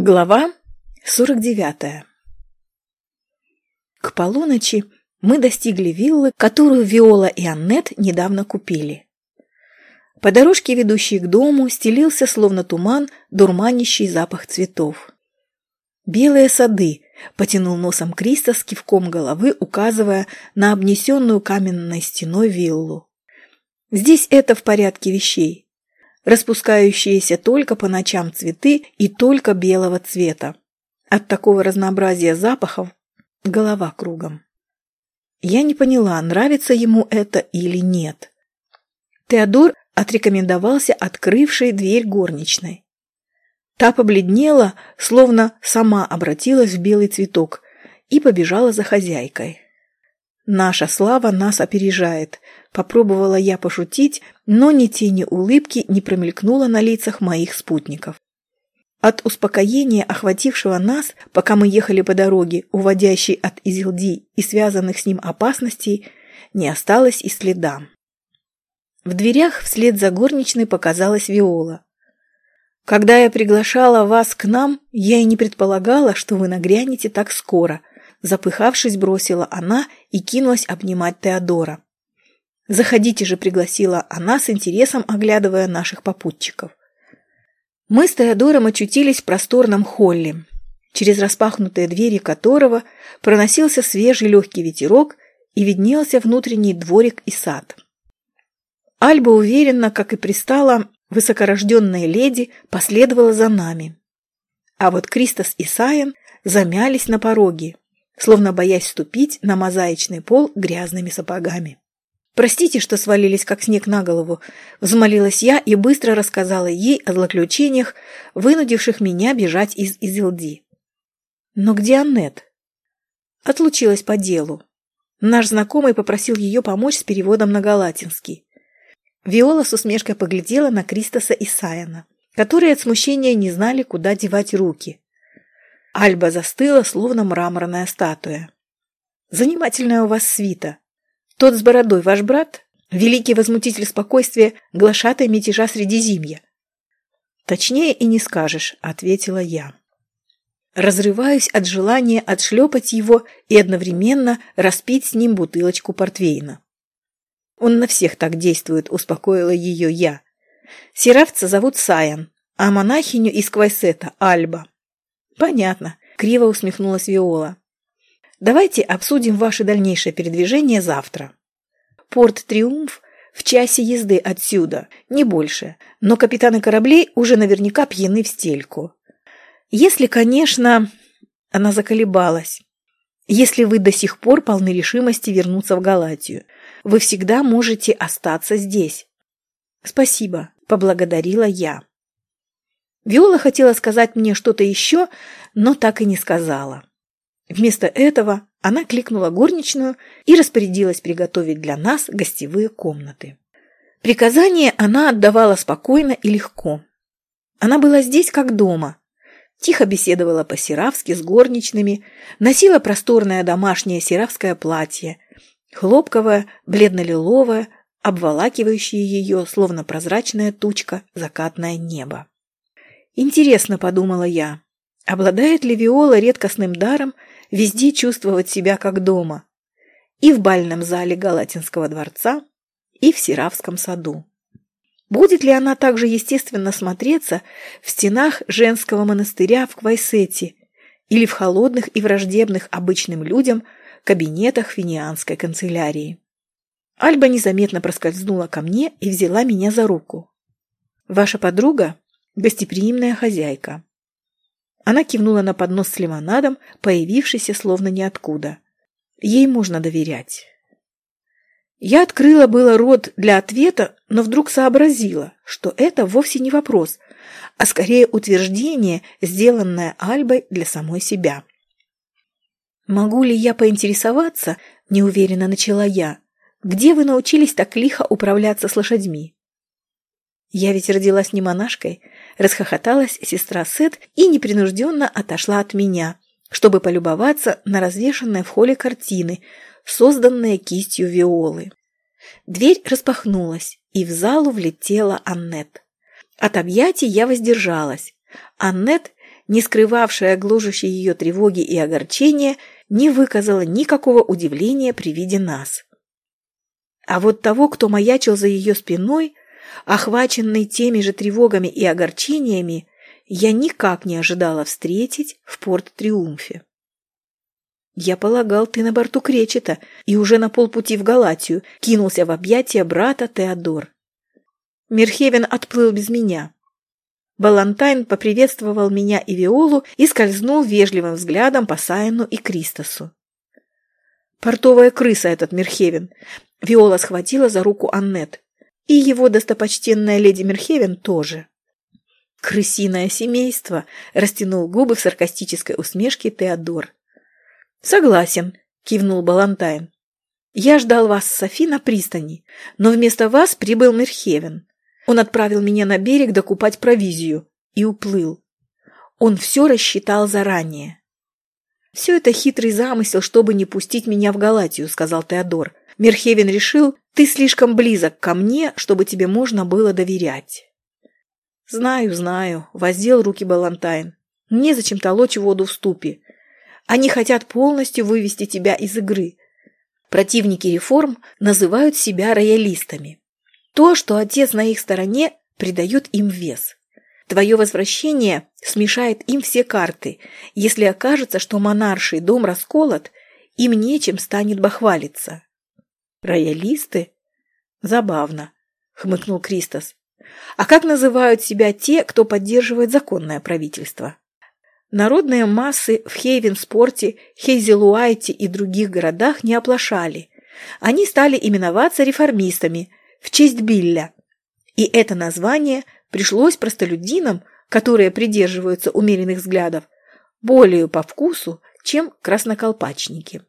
Глава 49 К полуночи мы достигли виллы, которую Виола и Аннет недавно купили. По дорожке, ведущей к дому, стелился, словно туман, дурманящий запах цветов. «Белые сады», — потянул носом Криста с кивком головы, указывая на обнесенную каменной стеной виллу. «Здесь это в порядке вещей распускающиеся только по ночам цветы и только белого цвета. От такого разнообразия запахов голова кругом. Я не поняла, нравится ему это или нет. Теодор отрекомендовался открывшей дверь горничной. Та побледнела, словно сама обратилась в белый цветок и побежала за хозяйкой. Наша слава нас опережает. Попробовала я пошутить, но ни тени улыбки не промелькнуло на лицах моих спутников. От успокоения, охватившего нас, пока мы ехали по дороге, уводящей от Изилди и связанных с ним опасностей, не осталось и следа. В дверях вслед за горничной показалась Виола. «Когда я приглашала вас к нам, я и не предполагала, что вы нагрянете так скоро», Запыхавшись, бросила она и кинулась обнимать Теодора. «Заходите же», — пригласила она с интересом, оглядывая наших попутчиков. Мы с Теодором очутились в просторном холле, через распахнутые двери которого проносился свежий легкий ветерок и виднелся внутренний дворик и сад. Альба уверенно, как и пристала, высокорожденная леди последовала за нами. А вот Кристос и Саян замялись на пороге, словно боясь ступить на мозаичный пол грязными сапогами. «Простите, что свалились, как снег на голову», — взмолилась я и быстро рассказала ей о злоключениях, вынудивших меня бежать из Изилди. «Но где Аннет?» Отлучилась по делу. Наш знакомый попросил ее помочь с переводом на галатинский. Виола с усмешкой поглядела на Кристоса и Саяна, которые от смущения не знали, куда девать руки. Альба застыла, словно мраморная статуя. «Занимательная у вас свита. Тот с бородой ваш брат? Великий возмутитель спокойствия, глашатай мятежа Средизимья?» «Точнее и не скажешь», — ответила я. Разрываюсь от желания отшлепать его и одновременно распить с ним бутылочку портвейна. Он на всех так действует, успокоила ее я. Серафца зовут Саян, а монахиню из Квайсета – Альба. «Понятно», — криво усмехнулась Виола. «Давайте обсудим ваше дальнейшее передвижение завтра. Порт Триумф в часе езды отсюда, не больше, но капитаны кораблей уже наверняка пьяны в стельку. Если, конечно...» Она заколебалась. «Если вы до сих пор полны решимости вернуться в Галатию, вы всегда можете остаться здесь». «Спасибо», — поблагодарила я. Виола хотела сказать мне что-то еще, но так и не сказала. Вместо этого она кликнула горничную и распорядилась приготовить для нас гостевые комнаты. Приказание она отдавала спокойно и легко. Она была здесь как дома. Тихо беседовала по-сиравски с горничными, носила просторное домашнее сиравское платье, хлопковое, бледно-лиловое, обволакивающее ее, словно прозрачная тучка, закатное небо. Интересно, подумала я, обладает ли Виола редкостным даром везде чувствовать себя как дома? И в бальном зале Галатинского дворца, и в Сиравском саду. Будет ли она также естественно смотреться в стенах женского монастыря в Квайсете или в холодных и враждебных обычным людям кабинетах финианской канцелярии? Альба незаметно проскользнула ко мне и взяла меня за руку. «Ваша подруга гостеприимная хозяйка. Она кивнула на поднос с лимонадом, появившийся словно ниоткуда. Ей можно доверять. Я открыла было рот для ответа, но вдруг сообразила, что это вовсе не вопрос, а скорее утверждение, сделанное Альбой для самой себя. «Могу ли я поинтересоваться?» – неуверенно начала я. «Где вы научились так лихо управляться с лошадьми?» Я ведь родилась не монашкой, расхохоталась сестра Сет и непринужденно отошла от меня, чтобы полюбоваться на развешанные в холле картины, созданные кистью Виолы. Дверь распахнулась, и в залу влетела Аннет. От объятий я воздержалась. Аннет не скрывавшая гложущей ее тревоги и огорчения, не выказала никакого удивления при виде нас. А вот того, кто маячил за ее спиной, охваченный теми же тревогами и огорчениями, я никак не ожидала встретить в Порт-Триумфе. Я полагал, ты на борту Кречета и уже на полпути в Галатию кинулся в объятия брата Теодор. Мерхевен отплыл без меня. Балантайн поприветствовал меня и Виолу и скользнул вежливым взглядом по Сайну и Кристосу. «Портовая крыса этот Мерхевен!» Виола схватила за руку Аннет. «И его достопочтенная леди Мерхевен тоже!» «Крысиное семейство!» – растянул губы в саркастической усмешке Теодор. «Согласен», – кивнул Балантайн. «Я ждал вас Софи на пристани, но вместо вас прибыл Мерхевен. Он отправил меня на берег докупать провизию и уплыл. Он все рассчитал заранее. «Все это хитрый замысел, чтобы не пустить меня в Галатию», — сказал Теодор. Мерхевен решил, ты слишком близок ко мне, чтобы тебе можно было доверять. «Знаю, знаю», — воздел руки Балантайн. «Незачем толочь воду в ступе. Они хотят полностью вывести тебя из игры. Противники реформ называют себя роялистами. То, что отец на их стороне, придает им вес. Твое возвращение смешает им все карты. Если окажется, что монарший дом расколот, им нечем станет бахвалиться. Роялисты? Забавно, хмыкнул Кристос. А как называют себя те, кто поддерживает законное правительство? Народные массы в Хейвенспорте, Хейзелуайте и других городах не оплошали. Они стали именоваться реформистами, в честь Билля. И это название пришлось простолюдинам, которые придерживаются умеренных взглядов, более по вкусу, чем красноколпачники.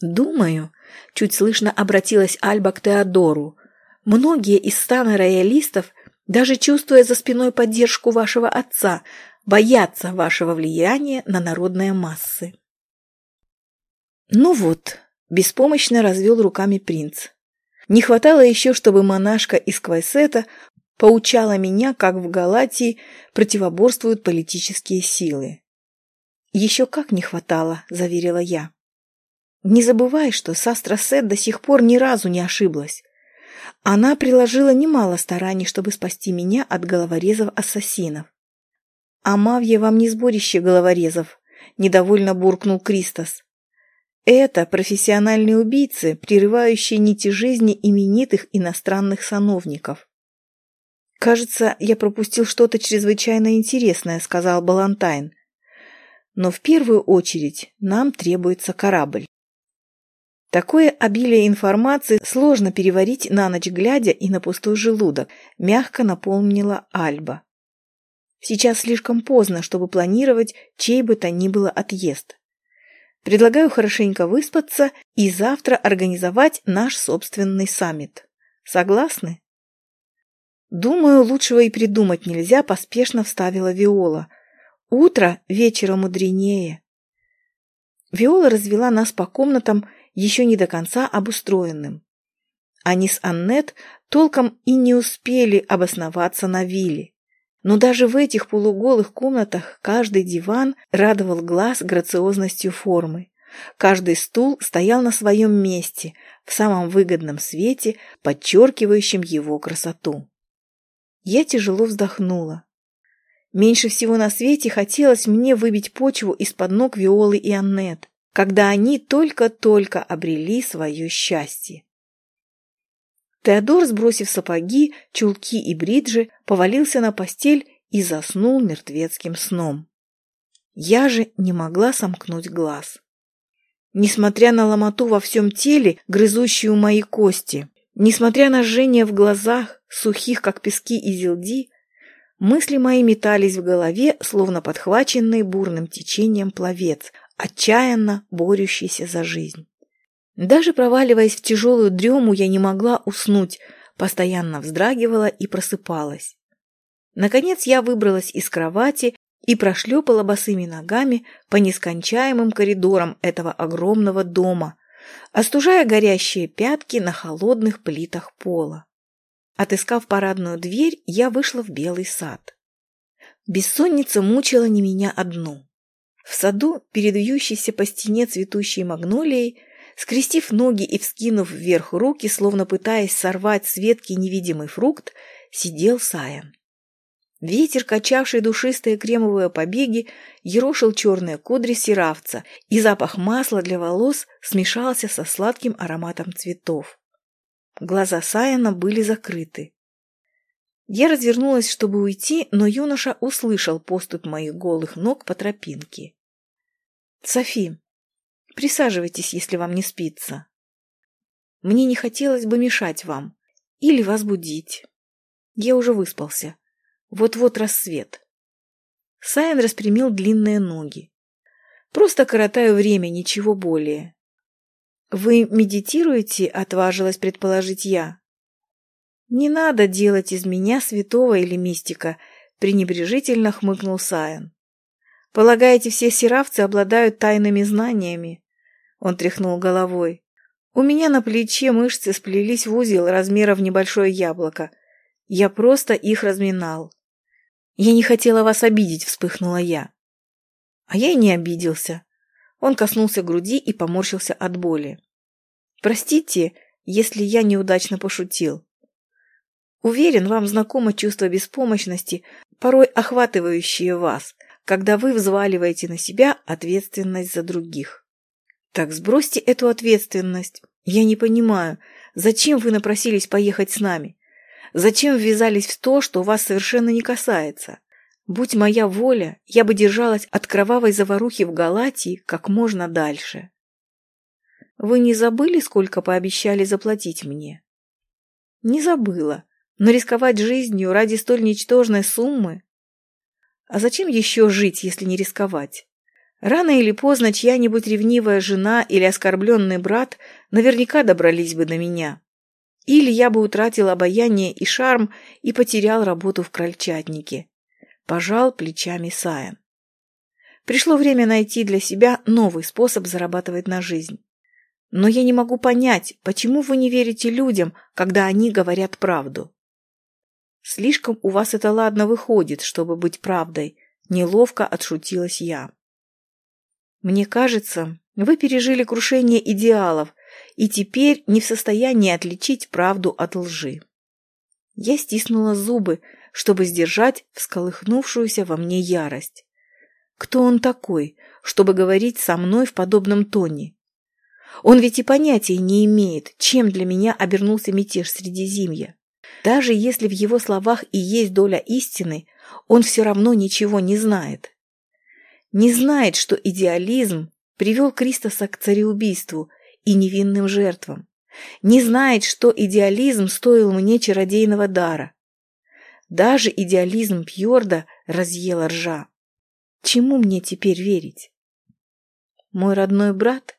«Думаю», — чуть слышно обратилась Альба к Теодору, «многие из стана роялистов, даже чувствуя за спиной поддержку вашего отца, боятся вашего влияния на народные массы». «Ну вот», — беспомощно развел руками принц, не хватало еще, чтобы монашка из Квайсета поучала меня, как в Галатии противоборствуют политические силы. «Еще как не хватало», — заверила я. «Не забывай, что Састра Сет до сих пор ни разу не ошиблась. Она приложила немало стараний, чтобы спасти меня от головорезов-ассасинов. «А Мавье вам не сборище головорезов», — недовольно буркнул Кристос. Это профессиональные убийцы, прерывающие нити жизни именитых иностранных сановников. «Кажется, я пропустил что-то чрезвычайно интересное», — сказал Балантайн. «Но в первую очередь нам требуется корабль». Такое обилие информации сложно переварить на ночь глядя и на пустой желудок, мягко напомнила Альба. Сейчас слишком поздно, чтобы планировать чей бы то ни было отъезд. Предлагаю хорошенько выспаться и завтра организовать наш собственный саммит. Согласны? Думаю, лучшего и придумать нельзя, поспешно вставила Виола. Утро вечера мудренее. Виола развела нас по комнатам, еще не до конца обустроенным. Они с Аннет толком и не успели обосноваться на вилле. Но даже в этих полуголых комнатах каждый диван радовал глаз грациозностью формы. Каждый стул стоял на своем месте, в самом выгодном свете, подчеркивающем его красоту. Я тяжело вздохнула. Меньше всего на свете хотелось мне выбить почву из-под ног Виолы и Аннет, когда они только-только обрели свое счастье. Теодор, сбросив сапоги, чулки и бриджи, повалился на постель и заснул мертвецким сном. Я же не могла сомкнуть глаз. Несмотря на ломоту во всем теле, грызущую мои кости, несмотря на жжение в глазах, сухих, как пески и зелди, мысли мои метались в голове, словно подхваченный бурным течением пловец, отчаянно борющийся за жизнь. Даже проваливаясь в тяжелую дрему, я не могла уснуть, постоянно вздрагивала и просыпалась. Наконец я выбралась из кровати и прошлепала босыми ногами по нескончаемым коридорам этого огромного дома, остужая горящие пятки на холодных плитах пола. Отыскав парадную дверь, я вышла в белый сад. Бессонница мучила не меня одну. В саду, перед вьющейся по стене цветущей магнолией, скрестив ноги и вскинув вверх руки, словно пытаясь сорвать с ветки невидимый фрукт, сидел Саян. Ветер, качавший душистые кремовые побеги, ерошил черные кудри сиравца, и запах масла для волос смешался со сладким ароматом цветов. Глаза Саяна были закрыты. Я развернулась, чтобы уйти, но юноша услышал поступ моих голых ног по тропинке. «Софи, присаживайтесь, если вам не спится. Мне не хотелось бы мешать вам или вас будить. Я уже выспался. Вот-вот рассвет». Сайн распрямил длинные ноги. «Просто коротаю время, ничего более». «Вы медитируете?» — отважилась предположить я. «Не надо делать из меня святого или мистика», — пренебрежительно хмыкнул Сайн. «Полагаете, все сиравцы обладают тайными знаниями?» Он тряхнул головой. «У меня на плече мышцы сплелись в узел размера в небольшое яблоко. Я просто их разминал». «Я не хотела вас обидеть», — вспыхнула я. А я и не обиделся. Он коснулся груди и поморщился от боли. «Простите, если я неудачно пошутил. Уверен, вам знакомо чувство беспомощности, порой охватывающее вас, когда вы взваливаете на себя ответственность за других. Так сбросьте эту ответственность. Я не понимаю, зачем вы напросились поехать с нами? Зачем ввязались в то, что вас совершенно не касается? Будь моя воля, я бы держалась от кровавой заварухи в Галатии как можно дальше. Вы не забыли, сколько пообещали заплатить мне? Не забыла. Но рисковать жизнью ради столь ничтожной суммы? А зачем еще жить, если не рисковать? Рано или поздно чья-нибудь ревнивая жена или оскорбленный брат наверняка добрались бы до меня. Или я бы утратил обаяние и шарм и потерял работу в крольчатнике. Пожал плечами Саян. Пришло время найти для себя новый способ зарабатывать на жизнь. Но я не могу понять, почему вы не верите людям, когда они говорят правду. Слишком у вас это ладно выходит, чтобы быть правдой. Неловко отшутилась я. Мне кажется, вы пережили крушение идеалов и теперь не в состоянии отличить правду от лжи. Я стиснула зубы, чтобы сдержать всколыхнувшуюся во мне ярость. Кто он такой, чтобы говорить со мной в подобном тоне? Он ведь и понятия не имеет, чем для меня обернулся мятеж Средизимья. Даже если в его словах и есть доля истины, он все равно ничего не знает. Не знает, что идеализм привел Кристоса к цареубийству и невинным жертвам. Не знает, что идеализм стоил мне чародейного дара. Даже идеализм Пьорда разъел ржа. Чему мне теперь верить? Мой родной брат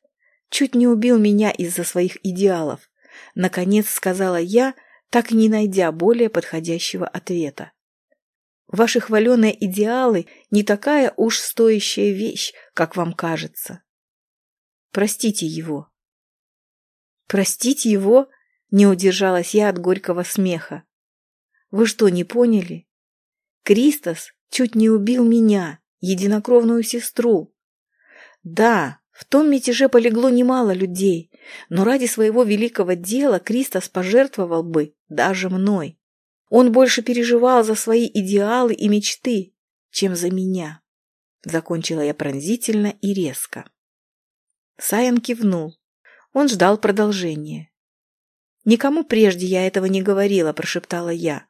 чуть не убил меня из-за своих идеалов. Наконец сказала я, — так и не найдя более подходящего ответа. Ваши хваленые идеалы не такая уж стоящая вещь, как вам кажется. Простите его. Простить его? Не удержалась я от горького смеха. Вы что, не поняли? Кристос чуть не убил меня, единокровную сестру. Да, в том мятеже полегло немало людей, но ради своего великого дела Кристос пожертвовал бы даже мной. Он больше переживал за свои идеалы и мечты, чем за меня. Закончила я пронзительно и резко. Сайон кивнул. Он ждал продолжения. «Никому прежде я этого не говорила», – прошептала я.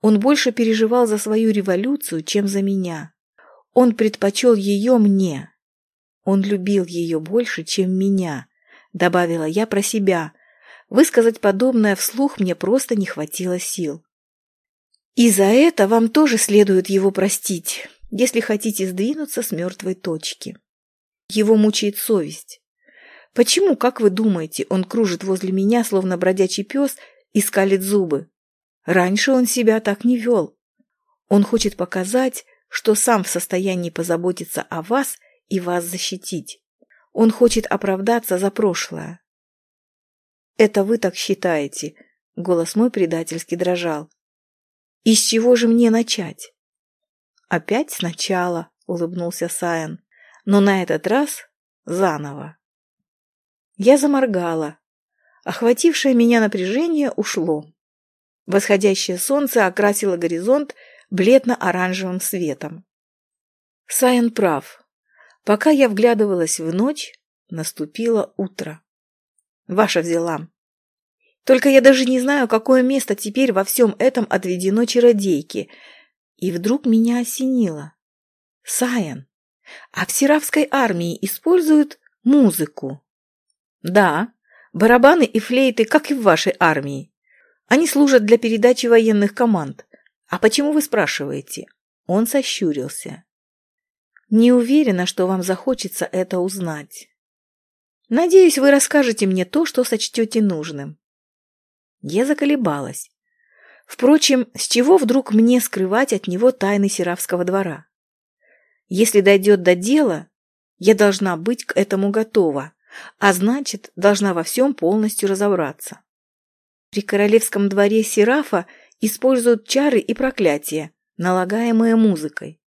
Он больше переживал за свою революцию, чем за меня. Он предпочел ее мне, он любил ее больше, чем меня, добавила я про себя. Высказать подобное вслух мне просто не хватило сил. И за это вам тоже следует его простить, если хотите сдвинуться с мертвой точки. Его мучает совесть. Почему, как вы думаете, он кружит возле меня, словно бродячий пес, и скалит зубы? Раньше он себя так не вел. Он хочет показать, что сам в состоянии позаботиться о вас и вас защитить. Он хочет оправдаться за прошлое. Это вы так считаете? Голос мой предательски дрожал. Из чего же мне начать? «Опять сначала», — улыбнулся Саян. «Но на этот раз заново». Я заморгала. Охватившее меня напряжение ушло. Восходящее солнце окрасило горизонт бледно-оранжевым светом. Саян прав. Пока я вглядывалась в ночь, наступило утро. Ваша взяла. Только я даже не знаю, какое место теперь во всем этом отведено чародейке. И вдруг меня осенило. Саян, а в Сиравской армии используют музыку? Да, барабаны и флейты, как и в вашей армии. Они служат для передачи военных команд. А почему вы спрашиваете? Он сощурился. Не уверена, что вам захочется это узнать. Надеюсь, вы расскажете мне то, что сочтете нужным. Я заколебалась. Впрочем, с чего вдруг мне скрывать от него тайны Серавского двора? Если дойдет до дела, я должна быть к этому готова, а значит, должна во всем полностью разобраться. При королевском дворе Серафа используют чары и проклятия, налагаемые музыкой.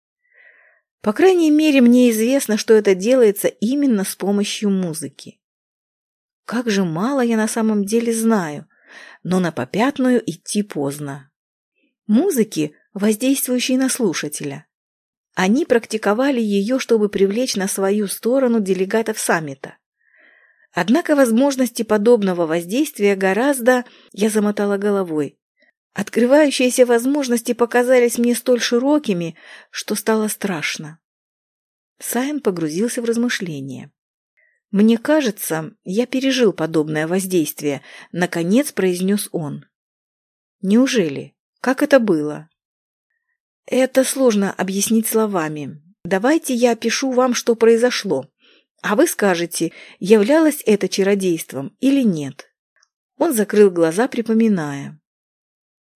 По крайней мере, мне известно, что это делается именно с помощью музыки. Как же мало я на самом деле знаю, но на попятную идти поздно. Музыки, воздействующей на слушателя. Они практиковали ее, чтобы привлечь на свою сторону делегатов саммита. Однако возможности подобного воздействия гораздо, я замотала головой. Открывающиеся возможности показались мне столь широкими, что стало страшно. Сайн погрузился в размышления. «Мне кажется, я пережил подобное воздействие», — наконец произнес он. «Неужели? Как это было?» «Это сложно объяснить словами. Давайте я опишу вам, что произошло, а вы скажете, являлось это чародейством или нет». Он закрыл глаза, припоминая.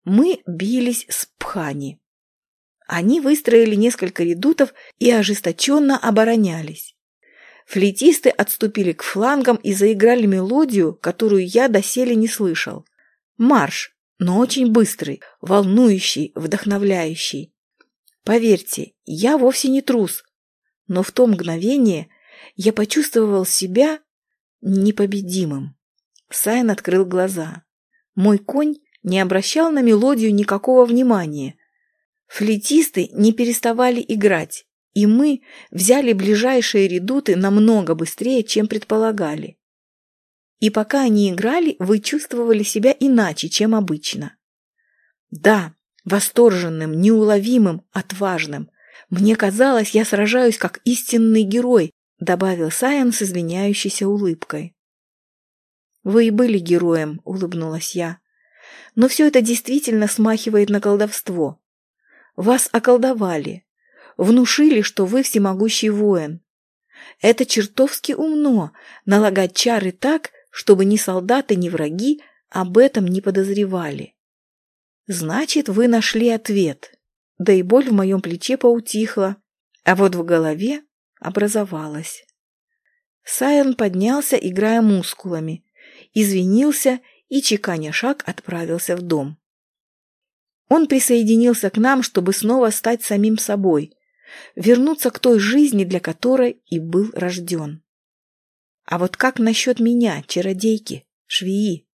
Мы бились с Пхани. Они выстроили несколько редутов и ожесточенно оборонялись. Флейтисты отступили к флангам и заиграли мелодию, которую я доселе не слышал. Марш, но очень быстрый, волнующий, вдохновляющий. Поверьте, я вовсе не трус, но в то мгновение я почувствовал себя непобедимым. Сайн открыл глаза. Мой конь не обращал на мелодию никакого внимания. Флетисты не переставали играть, и мы взяли ближайшие редуты намного быстрее, чем предполагали. И пока они играли, вы чувствовали себя иначе, чем обычно. Да, восторженным, неуловимым, отважным. Мне казалось, я сражаюсь как истинный герой, добавил Сайон с извиняющейся улыбкой. Вы и были героем, улыбнулась я но все это действительно смахивает на колдовство. Вас околдовали, внушили, что вы всемогущий воин. Это чертовски умно – налагать чары так, чтобы ни солдаты, ни враги об этом не подозревали. Значит, вы нашли ответ. Да и боль в моем плече поутихла, а вот в голове образовалась. Сайон поднялся, играя мускулами, извинился и, чеканя шаг, отправился в дом. Он присоединился к нам, чтобы снова стать самим собой, вернуться к той жизни, для которой и был рожден. А вот как насчет меня, чародейки, швеи?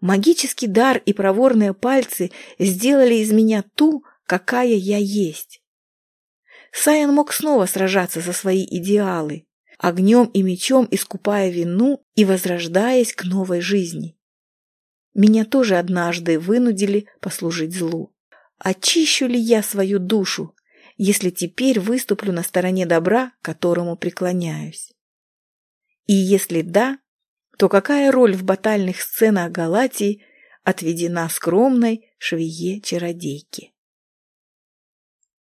Магический дар и проворные пальцы сделали из меня ту, какая я есть. Сайон мог снова сражаться за свои идеалы, огнем и мечом искупая вину и возрождаясь к новой жизни. Меня тоже однажды вынудили послужить злу. Очищу ли я свою душу, если теперь выступлю на стороне добра, которому преклоняюсь? И если да, то какая роль в батальных сценах Галатии отведена скромной швее-чародейке?